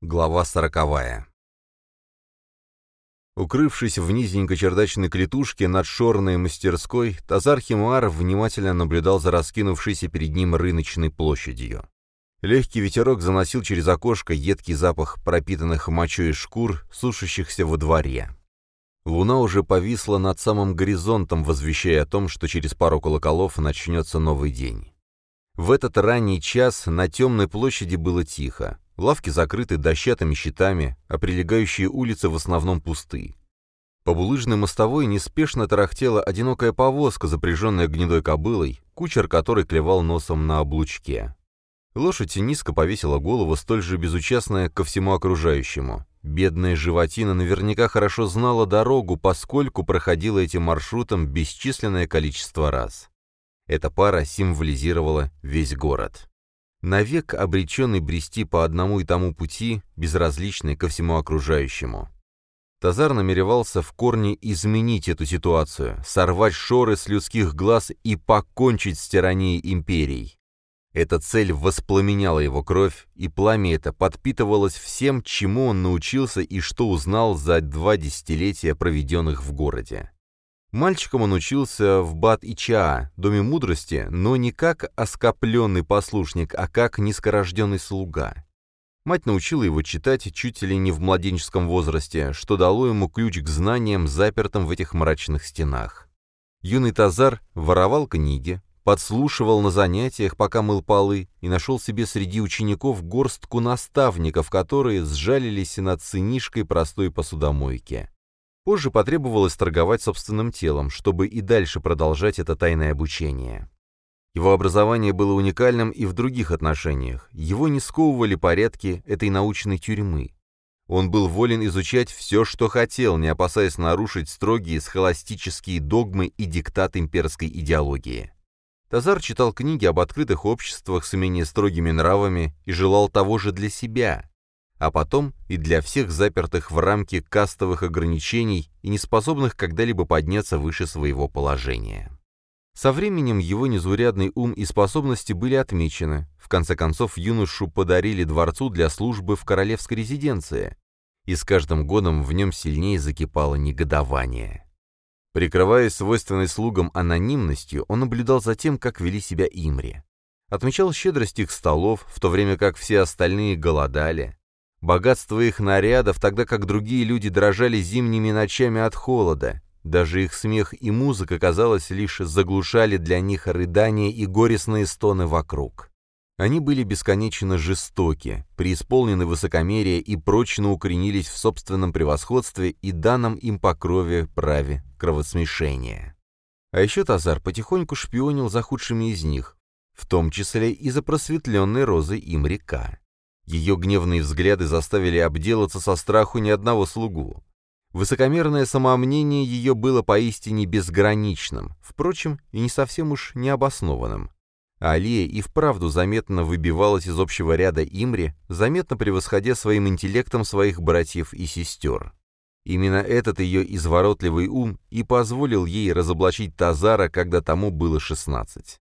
Глава сороковая. Укрывшись в низенькой чердачной клетушке над шорной мастерской, Тазар Химуар внимательно наблюдал за раскинувшейся перед ним рыночной площадью. Легкий ветерок заносил через окошко едкий запах пропитанных мочой шкур, сушащихся во дворе. Луна уже повисла над самым горизонтом, возвещая о том, что через пару колоколов начнется новый день. В этот ранний час на темной площади было тихо. Лавки закрыты дощатыми щитами, а прилегающие улицы в основном пусты. По булыжной мостовой неспешно тарахтела одинокая повозка, запряженная гнедой кобылой, кучер которой клевал носом на облучке. Лошадь низко повесила голову, столь же безучастная ко всему окружающему. Бедная животина наверняка хорошо знала дорогу, поскольку проходила этим маршрутом бесчисленное количество раз. Эта пара символизировала весь город навек обреченный брести по одному и тому пути, безразличный ко всему окружающему. Тазар намеревался в корне изменить эту ситуацию, сорвать шоры с людских глаз и покончить с тиранией империй. Эта цель воспламеняла его кровь, и пламя это подпитывалось всем, чему он научился и что узнал за два десятилетия, проведенных в городе. Мальчиком он учился в Бат-Ичаа, Доме мудрости, но не как оскопленный послушник, а как низкорожденный слуга. Мать научила его читать чуть ли не в младенческом возрасте, что дало ему ключ к знаниям, запертым в этих мрачных стенах. Юный Тазар воровал книги, подслушивал на занятиях, пока мыл полы, и нашел себе среди учеников горстку наставников, которые сжалились над сынишкой простой посудомойки. Позже потребовалось торговать собственным телом, чтобы и дальше продолжать это тайное обучение. Его образование было уникальным и в других отношениях. Его не сковывали порядки этой научной тюрьмы. Он был волен изучать все, что хотел, не опасаясь нарушить строгие схоластические догмы и диктат имперской идеологии. Тазар читал книги об открытых обществах с менее строгими нравами и желал того же для себя а потом и для всех запертых в рамки кастовых ограничений и неспособных когда-либо подняться выше своего положения. Со временем его незаурядный ум и способности были отмечены. В конце концов, юношу подарили дворцу для службы в королевской резиденции, и с каждым годом в нем сильнее закипало негодование. Прикрываясь свойственной слугам анонимностью, он наблюдал за тем, как вели себя Имри. Отмечал щедрость их столов, в то время как все остальные голодали, Богатство их нарядов, тогда как другие люди дрожали зимними ночами от холода. Даже их смех и музыка, казалось, лишь заглушали для них рыдания и горестные стоны вокруг. Они были бесконечно жестоки, преисполнены высокомерия и прочно укоренились в собственном превосходстве и данном им по крови праве кровосмешения. А еще Тазар потихоньку шпионил за худшими из них, в том числе и за просветленной розой им река. Ее гневные взгляды заставили обделаться со страху ни одного слугу. Высокомерное самомнение ее было поистине безграничным, впрочем, и не совсем уж необоснованным. Алия и вправду заметно выбивалась из общего ряда Имри, заметно превосходя своим интеллектом своих братьев и сестер. Именно этот ее изворотливый ум и позволил ей разоблачить Тазара, когда тому было шестнадцать.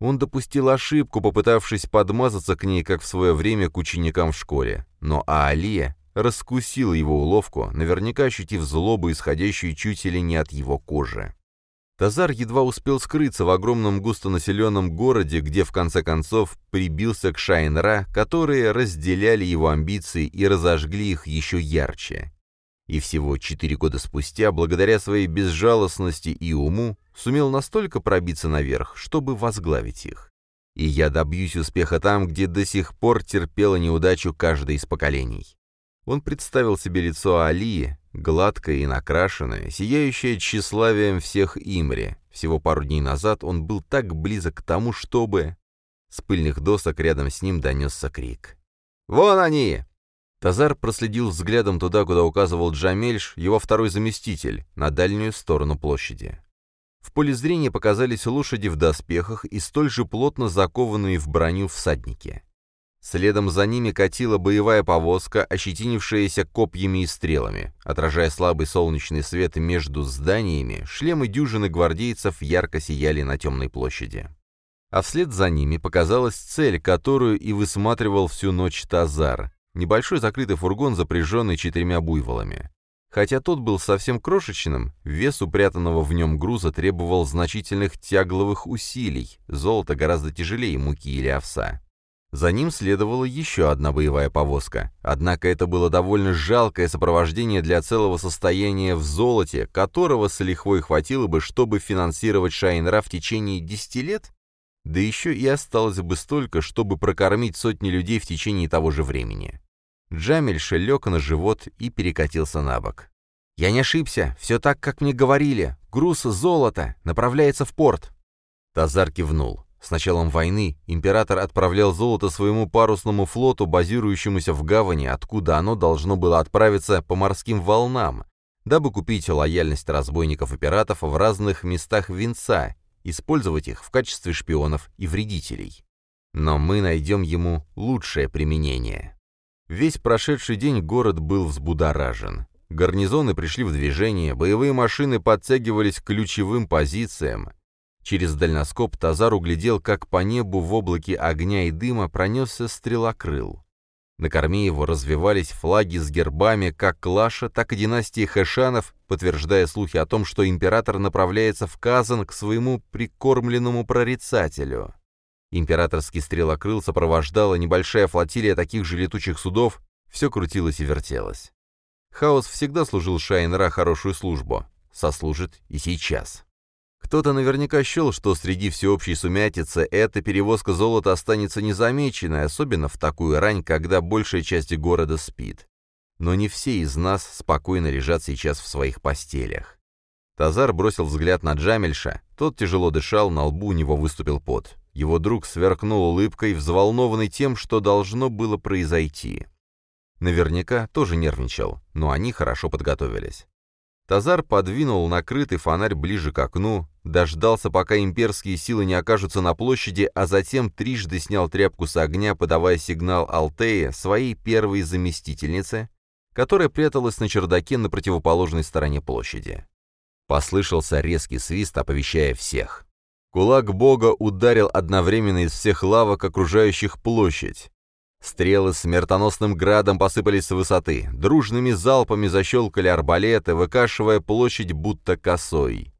Он допустил ошибку, попытавшись подмазаться к ней, как в свое время к ученикам в школе. Но Аалия раскусила его уловку, наверняка ощутив злобу, исходящую чуть или не от его кожи. Тазар едва успел скрыться в огромном густонаселенном городе, где в конце концов прибился к Шайнра, которые разделяли его амбиции и разожгли их еще ярче. И всего четыре года спустя, благодаря своей безжалостности и уму, сумел настолько пробиться наверх, чтобы возглавить их. И я добьюсь успеха там, где до сих пор терпела неудачу каждое из поколений. Он представил себе лицо Алии, гладкое и накрашенное, сияющее тщеславием всех Имри. Всего пару дней назад он был так близок к тому, чтобы... С пыльных досок рядом с ним донесся крик. «Вон они!» Тазар проследил взглядом туда, куда указывал Джамельш, его второй заместитель, на дальнюю сторону площади. В поле зрения показались лошади в доспехах и столь же плотно закованные в броню всадники. Следом за ними катила боевая повозка, ощетинившаяся копьями и стрелами. Отражая слабый солнечный свет между зданиями, шлемы дюжины гвардейцев ярко сияли на темной площади. А вслед за ними показалась цель, которую и высматривал всю ночь Тазар. Небольшой закрытый фургон, запряженный четырьмя буйволами. Хотя тот был совсем крошечным, вес упрятанного в нем груза требовал значительных тягловых усилий, золото гораздо тяжелее муки или овса. За ним следовала еще одна боевая повозка, однако это было довольно жалкое сопровождение для целого состояния в золоте, которого с лихвой хватило бы, чтобы финансировать Шайнра в течение десяти лет, да еще и осталось бы столько, чтобы прокормить сотни людей в течение того же времени. Джамельша лег на живот и перекатился на бок. «Я не ошибся, все так, как мне говорили. Груз золота направляется в порт». Тазар кивнул. С началом войны император отправлял золото своему парусному флоту, базирующемуся в гавани, откуда оно должно было отправиться по морским волнам, дабы купить лояльность разбойников и пиратов в разных местах венца, использовать их в качестве шпионов и вредителей. Но мы найдем ему лучшее применение. Весь прошедший день город был взбудоражен. Гарнизоны пришли в движение, боевые машины подтягивались к ключевым позициям, Через дальноскоп Тазар углядел, как по небу в облаке огня и дыма пронесся стрелокрыл. На корме его развивались флаги с гербами как Клаша, так и династии Хэшанов, подтверждая слухи о том, что император направляется в Казан к своему прикормленному прорицателю. Императорский стрелокрыл сопровождала небольшая флотилия таких же летучих судов, все крутилось и вертелось. Хаос всегда служил Шайнра хорошую службу, сослужит и сейчас. Кто-то наверняка счел, что среди всеобщей сумятицы эта перевозка золота останется незамеченной, особенно в такую рань, когда большая часть города спит. Но не все из нас спокойно лежат сейчас в своих постелях. Тазар бросил взгляд на Джамельша, тот тяжело дышал, на лбу у него выступил пот. Его друг сверкнул улыбкой, взволнованный тем, что должно было произойти. Наверняка тоже нервничал, но они хорошо подготовились. Тазар подвинул накрытый фонарь ближе к окну, дождался, пока имперские силы не окажутся на площади, а затем трижды снял тряпку с огня, подавая сигнал Алтее, своей первой заместительнице, которая пряталась на чердаке на противоположной стороне площади. Послышался резкий свист, оповещая всех. Кулак бога ударил одновременно из всех лавок, окружающих площадь. Стрелы смертоносным градом посыпались с высоты, дружными залпами защелкали арбалеты, выкашивая площадь будто косой.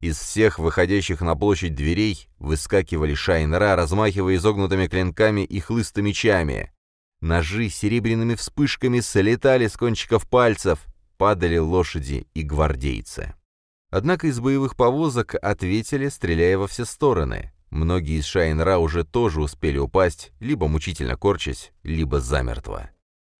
Из всех выходящих на площадь дверей выскакивали шайнера, размахивая изогнутыми клинками и хлыстомечами. Ножи серебряными вспышками слетали с кончиков пальцев, падали лошади и гвардейцы. Однако из боевых повозок ответили, стреляя во все стороны. Многие из Шайнра уже тоже успели упасть, либо мучительно корчась, либо замертво.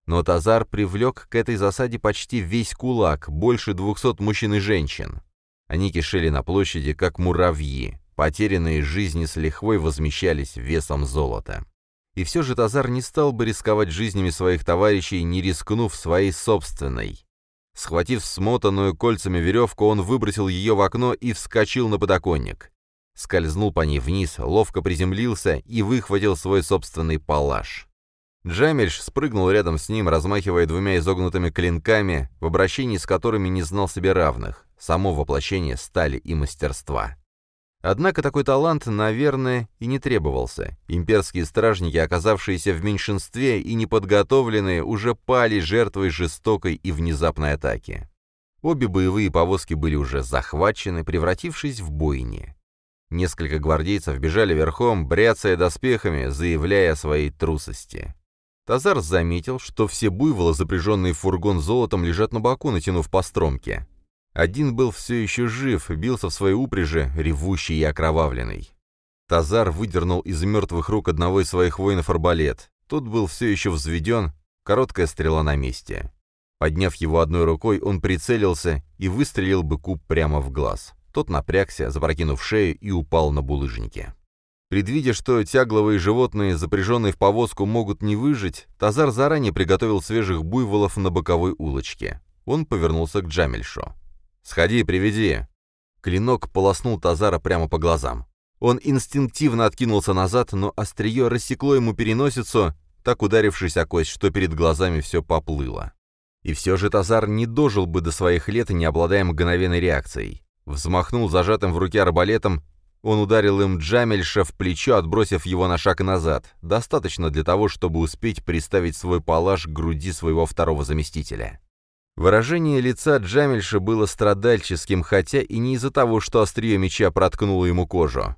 Но Тазар привлек к этой засаде почти весь кулак, больше двухсот мужчин и женщин. Они кишели на площади, как муравьи, потерянные жизни с лихвой возмещались весом золота. И все же Тазар не стал бы рисковать жизнями своих товарищей, не рискнув своей собственной. Схватив смотанную кольцами веревку, он выбросил ее в окно и вскочил на подоконник скользнул по ней вниз, ловко приземлился и выхватил свой собственный палаш. Джамельш спрыгнул рядом с ним, размахивая двумя изогнутыми клинками, в обращении с которыми не знал себе равных, само воплощение стали и мастерства. Однако такой талант, наверное, и не требовался. Имперские стражники, оказавшиеся в меньшинстве и неподготовленные, уже пали жертвой жестокой и внезапной атаки. Обе боевые повозки были уже захвачены, превратившись в бойни. Несколько гвардейцев бежали верхом, бряцая доспехами, заявляя о своей трусости. Тазар заметил, что все буйволы, запряженные в фургон золотом, лежат на боку, натянув по стромке. Один был все еще жив, бился в своей упряжи, ревущий и окровавленный. Тазар выдернул из мертвых рук одного из своих воинов арбалет. Тот был все еще взведен, короткая стрела на месте. Подняв его одной рукой, он прицелился и выстрелил быку прямо в глаз. Тот напрягся, запрокинув шею, и упал на булыжники. Предвидя, что тягловые животные, запряженные в повозку, могут не выжить, Тазар заранее приготовил свежих буйволов на боковой улочке. Он повернулся к Джамельшу. «Сходи, приведи!» Клинок полоснул Тазара прямо по глазам. Он инстинктивно откинулся назад, но острие рассекло ему переносицу, так ударившись о кость, что перед глазами все поплыло. И все же Тазар не дожил бы до своих лет, не обладая мгновенной реакцией взмахнул зажатым в руке арбалетом Он ударил им Джамельша в плечо, отбросив его на шаг назад. Достаточно для того, чтобы успеть приставить свой палаш к груди своего второго заместителя. Выражение лица Джамельша было страдальческим, хотя и не из-за того, что острие меча проткнуло ему кожу.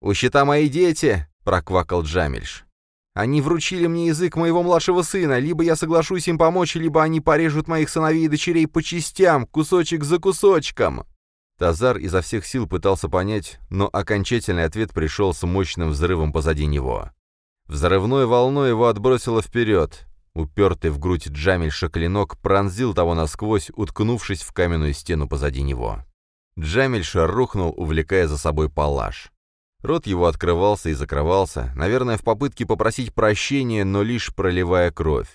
«У щита мои дети!» — проквакал Джамельш. «Они вручили мне язык моего младшего сына, либо я соглашусь им помочь, либо они порежут моих сыновей и дочерей по частям, кусочек за кусочком!» Тазар изо всех сил пытался понять, но окончательный ответ пришел с мощным взрывом позади него. Взрывной волной его отбросило вперед. Упертый в грудь Джамельша клинок пронзил того насквозь, уткнувшись в каменную стену позади него. Джамельша рухнул, увлекая за собой палаш. Рот его открывался и закрывался, наверное, в попытке попросить прощения, но лишь проливая кровь.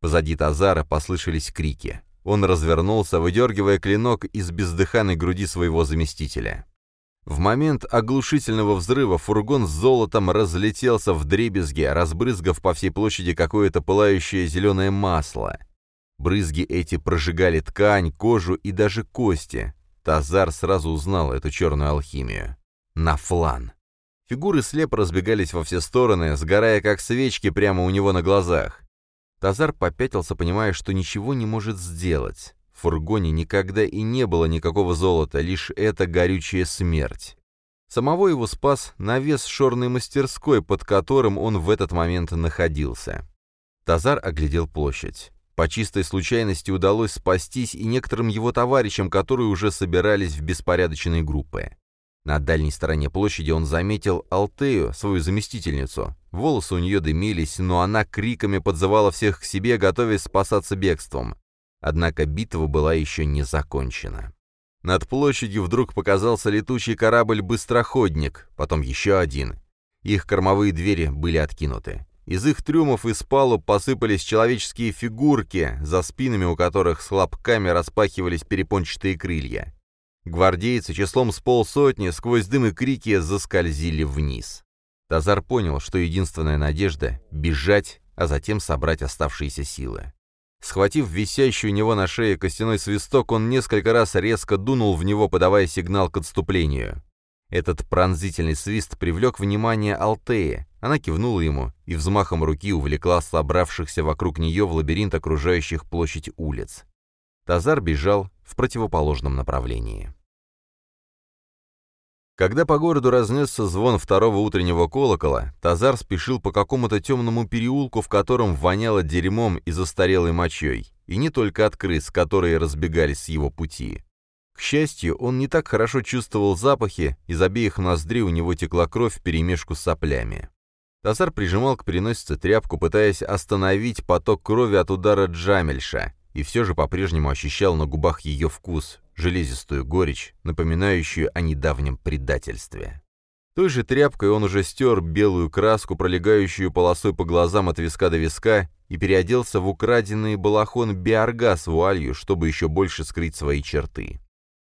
Позади Тазара послышались крики. Он развернулся, выдергивая клинок из бездыханной груди своего заместителя. В момент оглушительного взрыва фургон с золотом разлетелся в дребезги, разбрызгав по всей площади какое-то пылающее зеленое масло. Брызги эти прожигали ткань, кожу и даже кости. Тазар сразу узнал эту черную алхимию. Нафлан. Фигуры слепо разбегались во все стороны, сгорая как свечки прямо у него на глазах. Тазар попятился, понимая, что ничего не может сделать. Фургоне никогда и не было никакого золота, лишь эта горючая смерть. Самого его спас навес шорной мастерской, под которым он в этот момент находился. Тазар оглядел площадь. По чистой случайности удалось спастись и некоторым его товарищам, которые уже собирались в беспорядочные группы. На дальней стороне площади он заметил Алтею, свою заместительницу. Волосы у нее дымились, но она криками подзывала всех к себе, готовясь спасаться бегством. Однако битва была еще не закончена. Над площадью вдруг показался летучий корабль-быстроходник, потом еще один. Их кормовые двери были откинуты. Из их трюмов и спалуб посыпались человеческие фигурки, за спинами у которых с хлопками распахивались перепончатые крылья. Гвардейцы числом с полсотни сквозь дым и крики заскользили вниз. Тазар понял, что единственная надежда — бежать, а затем собрать оставшиеся силы. Схватив висящий у него на шее костяной свисток, он несколько раз резко дунул в него, подавая сигнал к отступлению. Этот пронзительный свист привлек внимание Алтеи. Она кивнула ему и взмахом руки увлекла собравшихся вокруг нее в лабиринт окружающих площадь улиц. Тазар бежал в противоположном направлении. Когда по городу разнесся звон второго утреннего колокола, Тазар спешил по какому-то темному переулку, в котором воняло дерьмом и застарелой мочой, и не только от крыс, которые разбегались с его пути. К счастью, он не так хорошо чувствовал запахи, из обеих ноздрей у него текла кровь вперемешку с соплями. Тазар прижимал к переносице тряпку, пытаясь остановить поток крови от удара Джамельша, и все же по-прежнему ощущал на губах ее вкус, железистую горечь, напоминающую о недавнем предательстве. Той же тряпкой он уже стер белую краску, пролегающую полосой по глазам от виска до виска, и переоделся в украденный балахон биорга с вуалью, чтобы еще больше скрыть свои черты.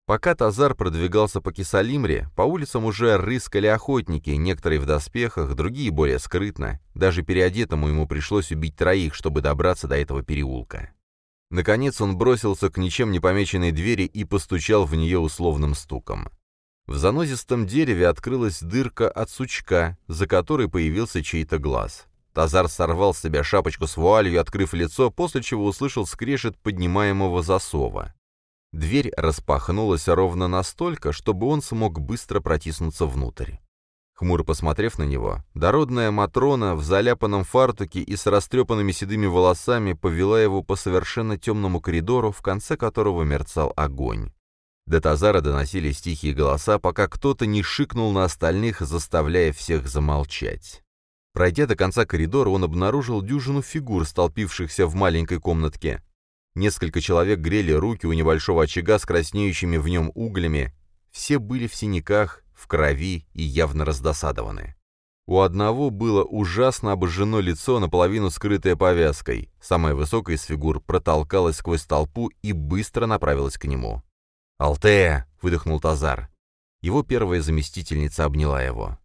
Пока Тазар продвигался по Кисалимре, по улицам уже рыскали охотники, некоторые в доспехах, другие более скрытно. Даже переодетому ему пришлось убить троих, чтобы добраться до этого переулка. Наконец он бросился к ничем не помеченной двери и постучал в нее условным стуком. В занозистом дереве открылась дырка от сучка, за которой появился чей-то глаз. Тазар сорвал с себя шапочку с вуалью, открыв лицо, после чего услышал скрежет поднимаемого засова. Дверь распахнулась ровно настолько, чтобы он смог быстро протиснуться внутрь. Хмуро посмотрев на него, дородная Матрона в заляпанном фартуке и с растрепанными седыми волосами повела его по совершенно темному коридору, в конце которого мерцал огонь. До Тазара доносились тихие голоса, пока кто-то не шикнул на остальных, заставляя всех замолчать. Пройдя до конца коридора, он обнаружил дюжину фигур, столпившихся в маленькой комнатке. Несколько человек грели руки у небольшого очага с краснеющими в нем углями. Все были в синяках, в крови и явно раздосадованы. У одного было ужасно обожжено лицо, наполовину скрытое повязкой. Самая высокая из фигур протолкалась сквозь толпу и быстро направилась к нему. «Алтея!» — выдохнул Тазар. Его первая заместительница обняла его.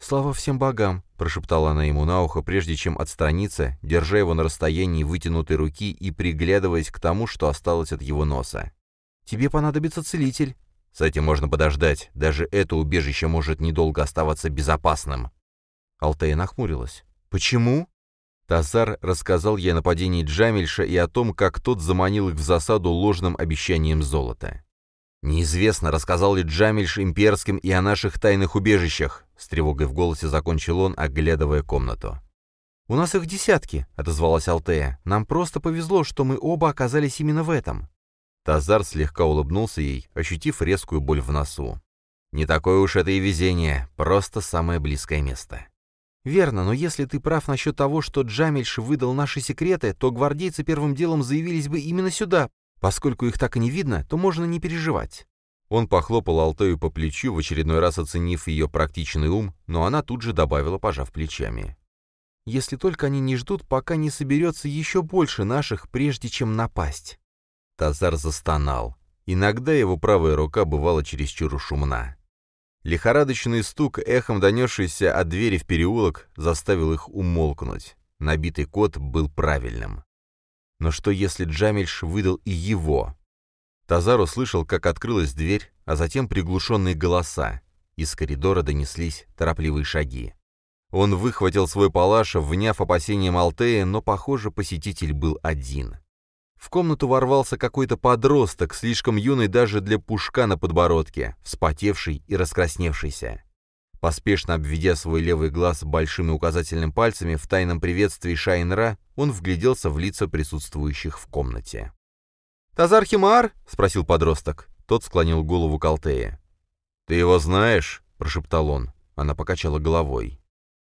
«Слава всем богам!» — прошептала она ему на ухо, прежде чем отстраниться, держа его на расстоянии вытянутой руки и приглядываясь к тому, что осталось от его носа. «Тебе понадобится целитель. С этим можно подождать, даже это убежище может недолго оставаться безопасным. Алтея нахмурилась. «Почему?» Тазар рассказал ей о нападении Джамильша и о том, как тот заманил их в засаду ложным обещанием золота. «Неизвестно, рассказал ли Джамильш имперским и о наших тайных убежищах», — с тревогой в голосе закончил он, оглядывая комнату. «У нас их десятки», — отозвалась Алтея. «Нам просто повезло, что мы оба оказались именно в этом». Тазар слегка улыбнулся ей, ощутив резкую боль в носу. «Не такое уж это и везение, просто самое близкое место». «Верно, но если ты прав насчет того, что Джамильш выдал наши секреты, то гвардейцы первым делом заявились бы именно сюда. Поскольку их так и не видно, то можно не переживать». Он похлопал Алтею по плечу, в очередной раз оценив ее практичный ум, но она тут же добавила, пожав плечами. «Если только они не ждут, пока не соберется еще больше наших, прежде чем напасть». Тазар застонал. Иногда его правая рука бывала чересчур шумна. Лихорадочный стук, эхом донесшийся от двери в переулок, заставил их умолкнуть. Набитый код был правильным. Но что если Джамильш выдал и его? Тазар услышал, как открылась дверь, а затем приглушенные голоса. Из коридора донеслись торопливые шаги. Он выхватил свой палаш, вняв опасением Алтея, но, похоже, посетитель был один. В комнату ворвался какой-то подросток, слишком юный даже для пушка на подбородке, вспотевший и раскрасневшийся. Поспешно обведя свой левый глаз большим и указательным пальцами в тайном приветствии Шайнра, он вгляделся в лица присутствующих в комнате. «Тазар Химар?» — спросил подросток. Тот склонил голову к Алтее. «Ты его знаешь?» — прошептал он. Она покачала головой.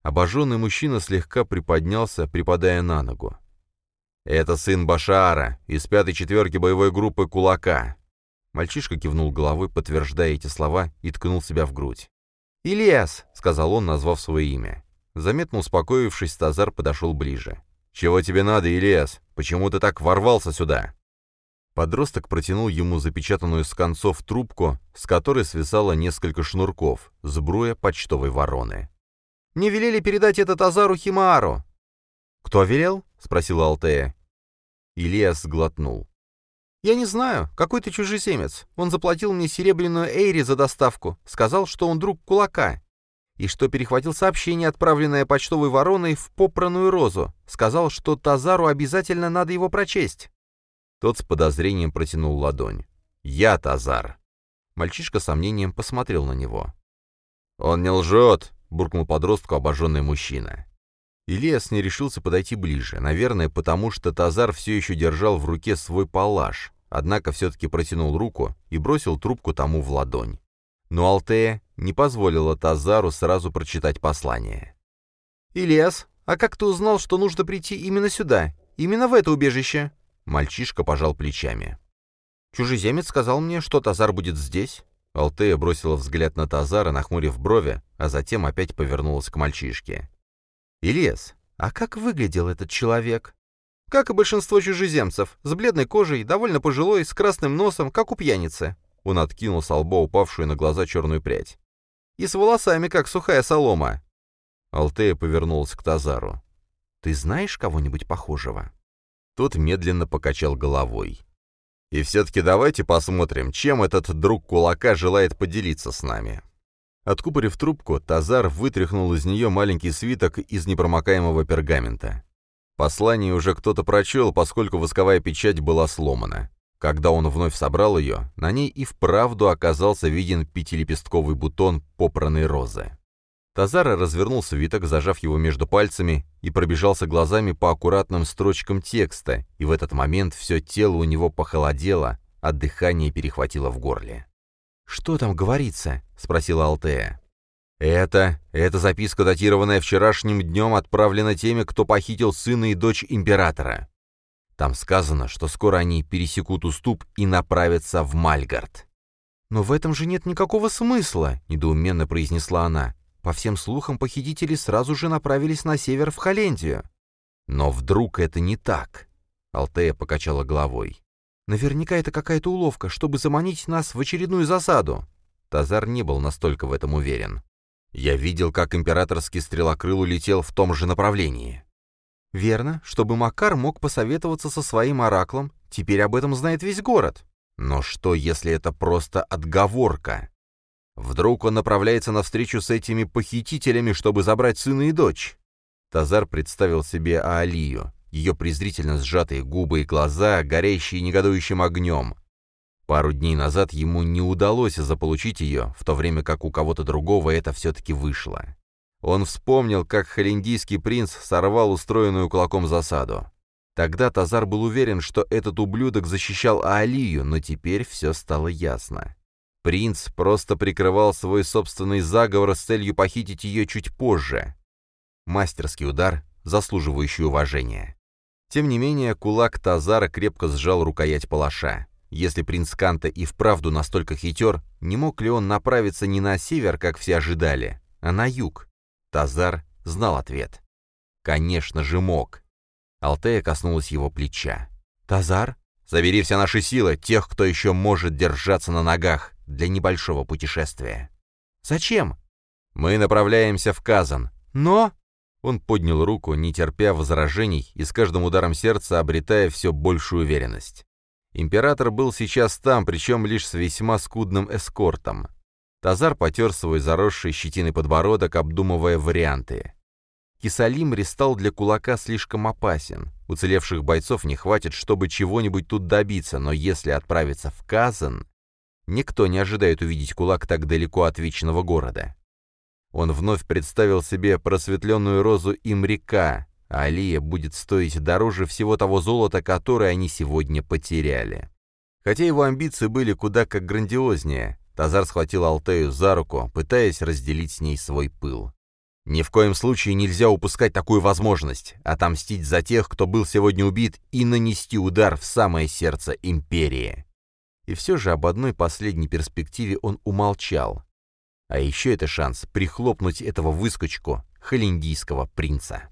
Обожженный мужчина слегка приподнялся, припадая на ногу. «Это сын Башара, из пятой четверки боевой группы «Кулака». Мальчишка кивнул головой, подтверждая эти слова, и ткнул себя в грудь. «Ильяс», — сказал он, назвав свое имя. Заметно успокоившись, Тазар подошел ближе. «Чего тебе надо, Ильяс? Почему ты так ворвался сюда?» Подросток протянул ему запечатанную с концов трубку, с которой свисало несколько шнурков, сбруя почтовой вороны. «Мне велели передать это Тазару Химаару». «Кто велел?» — спросила Алтея. Ильяс глотнул. «Я не знаю. Какой-то чужеземец. Он заплатил мне серебряную эйри за доставку. Сказал, что он друг кулака. И что перехватил сообщение, отправленное почтовой вороной в попраную розу. Сказал, что Тазару обязательно надо его прочесть». Тот с подозрением протянул ладонь. «Я Тазар». Мальчишка сомнением посмотрел на него. «Он не лжет», — буркнул подростку обожженный мужчина. Ильяс не решился подойти ближе, наверное, потому что Тазар все еще держал в руке свой палаш, однако все-таки протянул руку и бросил трубку тому в ладонь. Но Алтея не позволила Тазару сразу прочитать послание. «Ильяс, а как ты узнал, что нужно прийти именно сюда, именно в это убежище?» Мальчишка пожал плечами. «Чужеземец сказал мне, что Тазар будет здесь». Алтея бросила взгляд на Тазара, нахмурив брови, а затем опять повернулась к мальчишке. «Ильяс, а как выглядел этот человек?» «Как и большинство чужеземцев, с бледной кожей, довольно пожилой, с красным носом, как у пьяницы». Он откинул с лба упавшую на глаза черную прядь. «И с волосами, как сухая солома». Алтея повернулась к Тазару. «Ты знаешь кого-нибудь похожего?» Тот медленно покачал головой. «И все-таки давайте посмотрим, чем этот друг кулака желает поделиться с нами». Откупорив трубку, Тазар вытряхнул из нее маленький свиток из непромокаемого пергамента. Послание уже кто-то прочел, поскольку восковая печать была сломана. Когда он вновь собрал ее, на ней и вправду оказался виден пятилепестковый бутон попранной розы. Тазара развернул свиток, зажав его между пальцами, и пробежался глазами по аккуратным строчкам текста, и в этот момент все тело у него похолодело, а дыхание перехватило в горле. «Что там говорится?» — спросила Алтея. «Это... это записка, датированная вчерашним днем, отправлена теми, кто похитил сына и дочь императора. Там сказано, что скоро они пересекут уступ и направятся в Мальгард». «Но в этом же нет никакого смысла», — недоуменно произнесла она. «По всем слухам, похитители сразу же направились на север в Холландию». «Но вдруг это не так?» Алтея покачала головой. Наверняка это какая-то уловка, чтобы заманить нас в очередную засаду. Тазар не был настолько в этом уверен. Я видел, как императорский стрелокрыл улетел в том же направлении. Верно, чтобы Макар мог посоветоваться со своим ораклом. Теперь об этом знает весь город. Но что, если это просто отговорка? Вдруг он направляется на встречу с этими похитителями, чтобы забрать сына и дочь? Тазар представил себе Аалию, ее презрительно сжатые губы и глаза, горящие негодующим огнем. Пару дней назад ему не удалось заполучить ее, в то время как у кого-то другого это все-таки вышло. Он вспомнил, как холиндийский принц сорвал устроенную кулаком засаду. Тогда Тазар был уверен, что этот ублюдок защищал Аалию, но теперь все стало ясно. Принц просто прикрывал свой собственный заговор с целью похитить ее чуть позже. Мастерский удар, заслуживающий уважения. Тем не менее, кулак Тазара крепко сжал рукоять палаша. Если принц Канта и вправду настолько хитер, не мог ли он направиться не на север, как все ожидали, а на юг? Тазар знал ответ. Конечно же мог. Алтея коснулась его плеча. «Тазар, забери все наши силы, тех, кто еще может держаться на ногах, для небольшого путешествия». «Зачем?» «Мы направляемся в Казан». «Но...» Он поднял руку, не терпя возражений, и с каждым ударом сердца обретая все большую уверенность. Император был сейчас там, причем лишь с весьма скудным эскортом. Тазар потер свой заросший щетиной подбородок, обдумывая варианты. Кисалимри стал для кулака слишком опасен. Уцелевших бойцов не хватит, чтобы чего-нибудь тут добиться, но если отправиться в Казан, никто не ожидает увидеть кулак так далеко от вечного города. Он вновь представил себе просветленную розу Имрика, а Алия будет стоить дороже всего того золота, которое они сегодня потеряли. Хотя его амбиции были куда как грандиознее, Тазар схватил Алтею за руку, пытаясь разделить с ней свой пыл. Ни в коем случае нельзя упускать такую возможность — отомстить за тех, кто был сегодня убит, и нанести удар в самое сердце империи. И все же об одной последней перспективе он умолчал. А еще это шанс прихлопнуть этого выскочку, холиндийского принца.